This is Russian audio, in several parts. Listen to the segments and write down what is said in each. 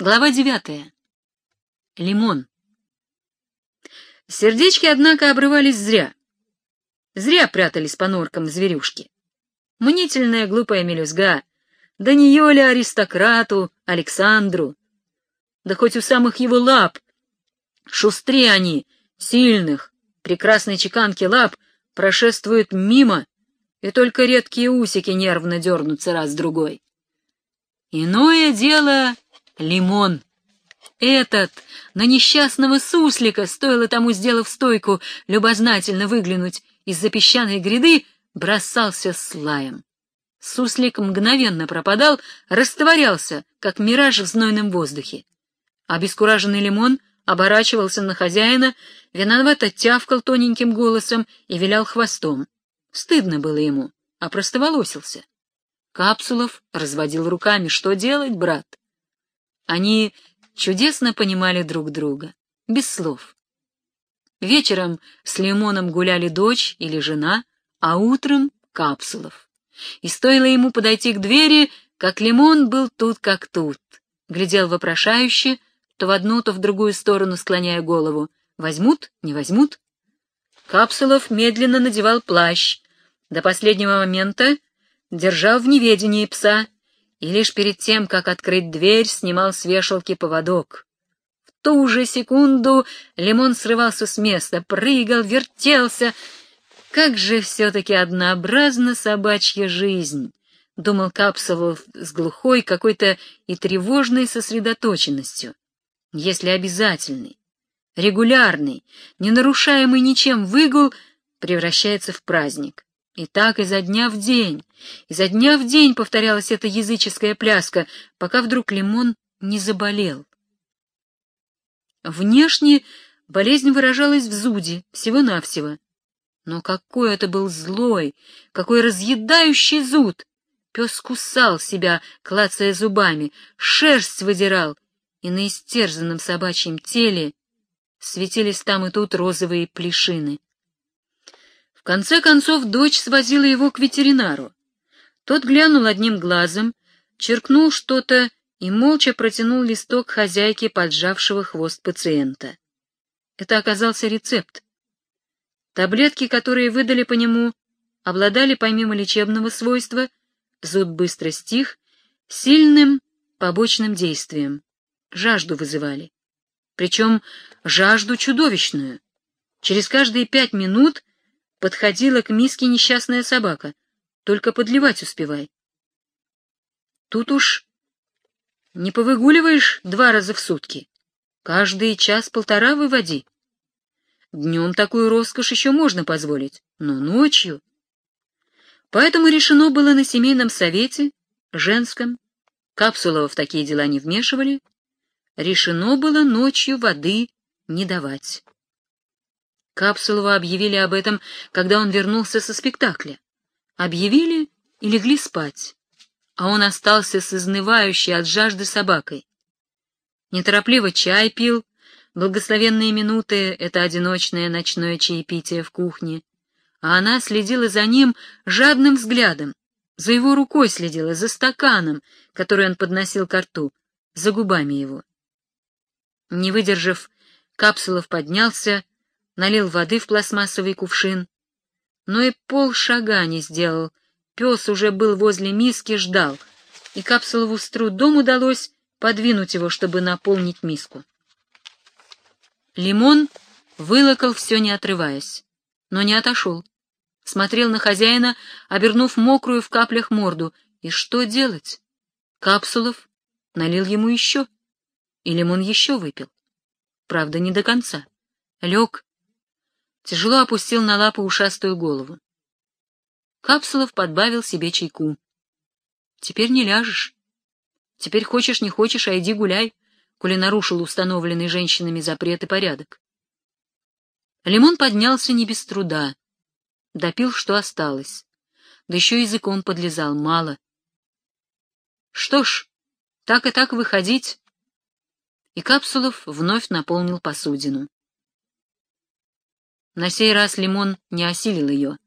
Глава девятая. Лимон. Сердечки, однако, обрывались зря. Зря прятались по норкам зверюшки. Мнительная глупая мелюзга. Да не ли аристократу, Александру? Да хоть у самых его лап. Шустрее они, сильных, прекрасной чеканки лап, прошествуют мимо, и только редкие усики нервно дернутся раз-другой. Иное дело — лимон. Этот, на несчастного суслика, стоило тому, сделав стойку, любознательно выглянуть из-за песчаной гряды, бросался с лаем. Суслик мгновенно пропадал, растворялся, как мираж в знойном воздухе. Обескураженный лимон оборачивался на хозяина, виновато тявкал тоненьким голосом и вилял хвостом. Стыдно было ему, а простоволосился. Капсулов разводил руками. Что делать, брат? Они чудесно понимали друг друга, без слов. Вечером с Лимоном гуляли дочь или жена, а утром — Капсулов. И стоило ему подойти к двери, как Лимон был тут как тут. Глядел вопрошающе, то в одну, то в другую сторону склоняя голову. Возьмут, не возьмут? Капсулов медленно надевал плащ. До последнего момента держал в неведении пса и лишь перед тем, как открыть дверь, снимал с вешалки поводок. В ту же секунду Лимон срывался с места, прыгал, вертелся. Как же все-таки однообразна собачья жизнь! — думал Капсулов с глухой какой-то и тревожной сосредоточенностью. Если обязательный, регулярный, не нарушаемый ничем выгул превращается в праздник. И так изо дня в день, изо дня в день повторялась эта языческая пляска, пока вдруг Лимон не заболел. Внешне болезнь выражалась в зуде, всего-навсего. Но какой это был злой, какой разъедающий зуд! Пес кусал себя, клацая зубами, шерсть выдирал, и на истерзанном собачьем теле светились там и тут розовые плешины. В конце концов дочь свозила его к ветеринару. Тот глянул одним глазом, черкнул что-то и молча протянул листок хозяйке поджавшего хвост пациента. Это оказался рецепт. Таблетки, которые выдали по нему, обладали помимо лечебного свойства, зуд быстро стих, сильным побочным действием. Жажду вызывали. Причем жажду чудовищную. Через каждые пять минут подходила к миске несчастная собака. Только подливать успевай. Тут уж не повыгуливаешь два раза в сутки. Каждый час-полтора выводи. Днем такую роскошь еще можно позволить, но ночью... Поэтому решено было на семейном совете, женском, Капсулова в такие дела не вмешивали, решено было ночью воды не давать. Капсулова объявили об этом, когда он вернулся со спектакля. Объявили и легли спать, а он остался с изнывающей от жажды собакой. Неторопливо чай пил, благословенные минуты — это одиночное ночное чаепитие в кухне, а она следила за ним жадным взглядом, за его рукой следила, за стаканом, который он подносил к рту, за губами его. Не выдержав, Капсулов поднялся, налил воды в пластмассовый кувшин, но и полшага не сделал. Пес уже был возле миски, ждал, и Капсулову с трудом удалось подвинуть его, чтобы наполнить миску. Лимон вылокал все, не отрываясь, но не отошел. Смотрел на хозяина, обернув мокрую в каплях морду. И что делать? Капсулов налил ему еще, и лимон еще выпил. Правда, не до конца. Лег тяжело опустил на лапу ушастую голову. Капсулов подбавил себе чайку. «Теперь не ляжешь. Теперь хочешь, не хочешь, а иди гуляй, коли нарушил установленный женщинами запрет и порядок». Лимон поднялся не без труда. Допил, что осталось. Да еще языком подлезал, мало. Что ж, так и так выходить. И Капсулов вновь наполнил посудину. На сей раз Лимон не осилил ее,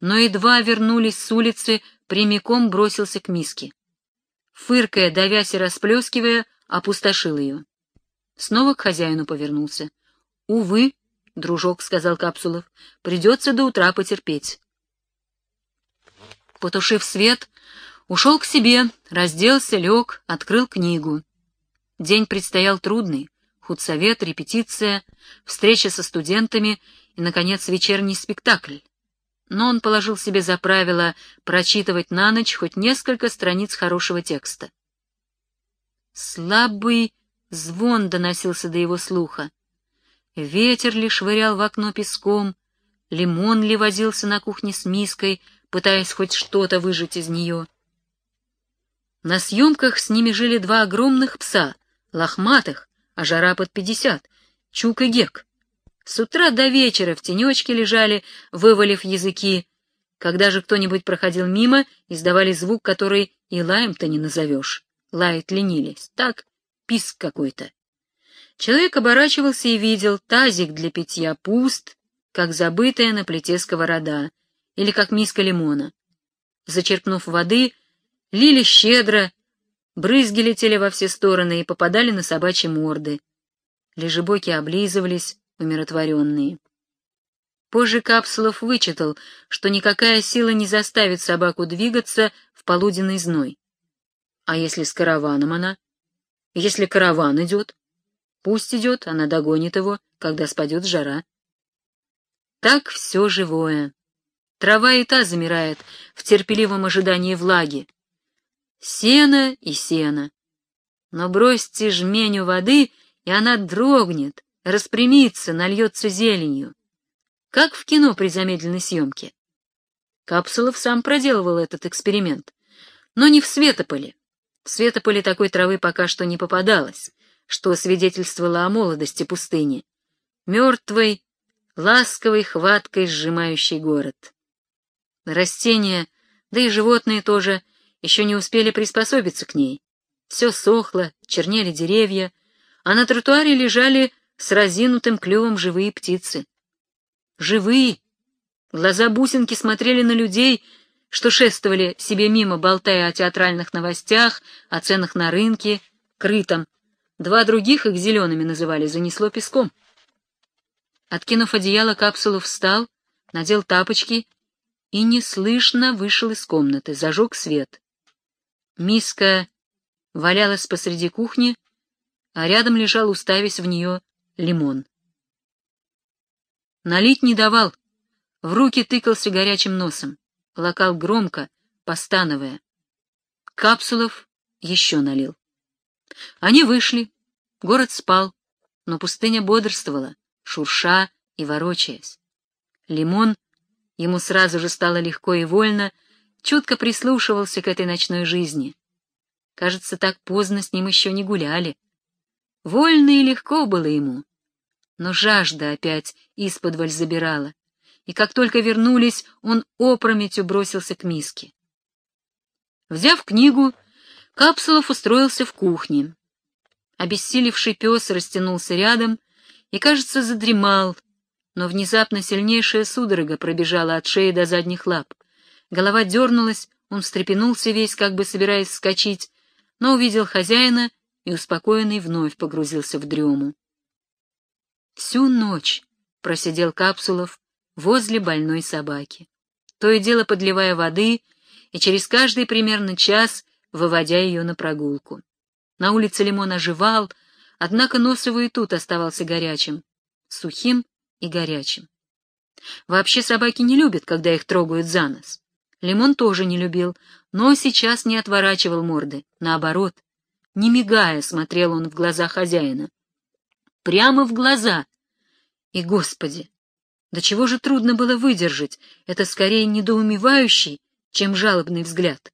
но едва вернулись с улицы, прямиком бросился к миске. Фыркая, давясь и расплескивая, опустошил ее. Снова к хозяину повернулся. — Увы, — дружок сказал Капсулов, — придется до утра потерпеть. Потушив свет, ушел к себе, разделся, лег, открыл книгу. День предстоял трудный. Худсовет, репетиция, встреча со студентами и, наконец, вечерний спектакль. Но он положил себе за правило прочитывать на ночь хоть несколько страниц хорошего текста. Слабый звон доносился до его слуха. Ветер ли швырял в окно песком, лимон ли возился на кухне с миской, пытаясь хоть что-то выжать из нее. На съемках с ними жили два огромных пса, лохматых, а жара под пятьдесят, Чук и Гек. С утра до вечера в тенечке лежали, вывалив языки. Когда же кто-нибудь проходил мимо, издавали звук, который и лаем-то не назовешь. Лаять ленились. Так, писк какой-то. Человек оборачивался и видел, тазик для питья пуст, как забытая на плите сковорода, или как миска лимона. Зачерпнув воды, лили щедро, брызги летели во все стороны и попадали на собачьи морды. Лежебоки облизывались, умиротворенные. Позже Капсулов вычитал, что никакая сила не заставит собаку двигаться в полуденный зной. А если с караваном она? Если караван идет? Пусть идет, она догонит его, когда спадет жара. Так все живое. Трава и та замирает в терпеливом ожидании влаги. Сено и сено. Но бросьте жменю воды, и она дрогнет, распрямится, нальется зеленью. Как в кино при замедленной съемке. Капсулов сам проделывал этот эксперимент, но не в Светополе. В Светополе такой травы пока что не попадалось, что свидетельствовало о молодости пустыни, мертвой, ласковой хваткой сжимающей город. Растения, да и животные тоже, еще не успели приспособиться к ней. Все сохло, чернели деревья, а на тротуаре лежали с разинутым клювом живые птицы. Живые! Глаза бусинки смотрели на людей, что шествовали себе мимо, болтая о театральных новостях, о ценах на рынке, крытом. Два других их зелеными называли, занесло песком. Откинув одеяло, капсулу встал, надел тапочки и неслышно вышел из комнаты, зажег свет. Миска валялась посреди кухни, а рядом лежал, уставясь в нее, лимон. Налить не давал, в руки тыкался горячим носом, лакал громко, постановая. Капсулов еще налил. Они вышли, город спал, но пустыня бодрствовала, шурша и ворочаясь. Лимон, ему сразу же стало легко и вольно, чутко прислушивался к этой ночной жизни. Кажется, так поздно с ним еще не гуляли. Вольно и легко было ему. Но жажда опять исподволь забирала, и как только вернулись, он опрометью бросился к миске. Взяв книгу, Капсулов устроился в кухне. Обессилевший пес растянулся рядом и, кажется, задремал, но внезапно сильнейшая судорога пробежала от шеи до задних лап. Голова дернулась, он встрепенулся весь, как бы собираясь вскочить, но увидел хозяина и, успокоенный, вновь погрузился в дрему. Всю ночь просидел Капсулов возле больной собаки, то и дело подливая воды и через каждый примерно час выводя ее на прогулку. На улице Лимон оживал, однако нос его и тут оставался горячим, сухим и горячим. Вообще собаки не любят, когда их трогают за нос. Лимон тоже не любил, но сейчас не отворачивал морды, наоборот, не мигая, смотрел он в глаза хозяина. Прямо в глаза. И, Господи, до чего же трудно было выдержать это скорее недоумевающий, чем жалобный взгляд.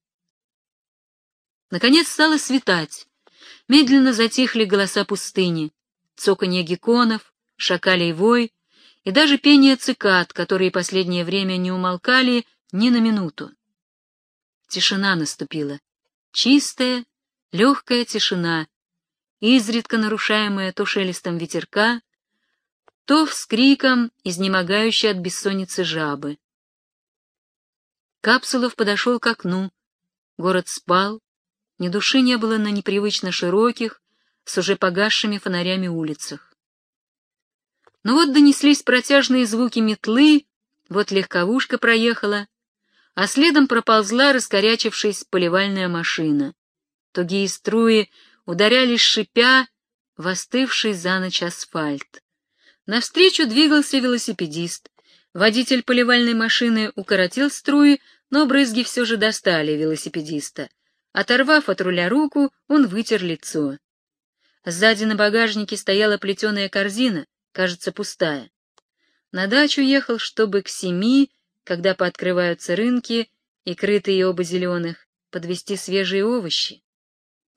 Наконец стало светать. Медленно затихли голоса пустыни, цоканье гекконов, шакалей вой и даже пение цикад, которые последнее время не умолкали ни на минуту. Тишина наступила, чистая, легкая тишина, изредка нарушаемая то шелестом ветерка, то вскриком, изнемогающей от бессонницы жабы. Капсулов подошел к окну. Город спал, ни души не было на непривычно широких, с уже погасшими фонарями улицах. Но вот донеслись протяжные звуки метлы, вот легковушка проехала, а следом проползла раскорячившись поливальная машина. Тугие струи ударялись шипя в остывший за ночь асфальт. Навстречу двигался велосипедист. Водитель поливальной машины укоротил струи, но брызги все же достали велосипедиста. Оторвав от руля руку, он вытер лицо. Сзади на багажнике стояла плетеная корзина, кажется, пустая. На дачу ехал, чтобы к семи, когда пооткрываются рынки и крытые оба зеленых, подвести свежие овощи.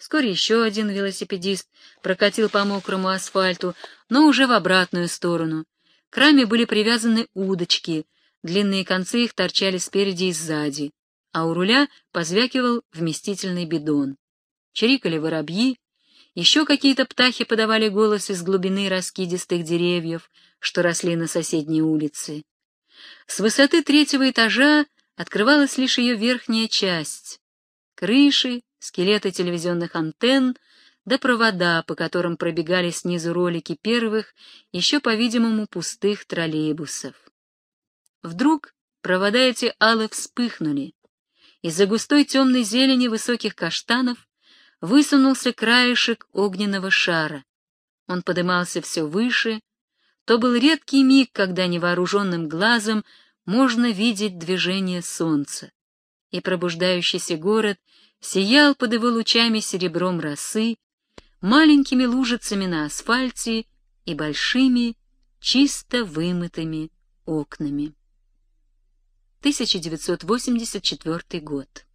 Вскоре еще один велосипедист прокатил по мокрому асфальту, но уже в обратную сторону. К раме были привязаны удочки, длинные концы их торчали спереди и сзади, а у руля позвякивал вместительный бидон. Чирикали воробьи, еще какие-то птахи подавали голос из глубины раскидистых деревьев, что росли на соседней улице. С высоты третьего этажа открывалась лишь ее верхняя часть. Крыши, скелеты телевизионных антенн, да провода, по которым пробегали снизу ролики первых, еще, по-видимому, пустых троллейбусов. Вдруг провода эти алы вспыхнули. Из-за густой темной зелени высоких каштанов высунулся краешек огненного шара. Он подымался все выше. То был редкий миг, когда невооруженным глазом можно видеть движение солнца. И пробуждающийся город сиял под его лучами серебром росы, маленькими лужицами на асфальте и большими, чисто вымытыми окнами. 1984 год.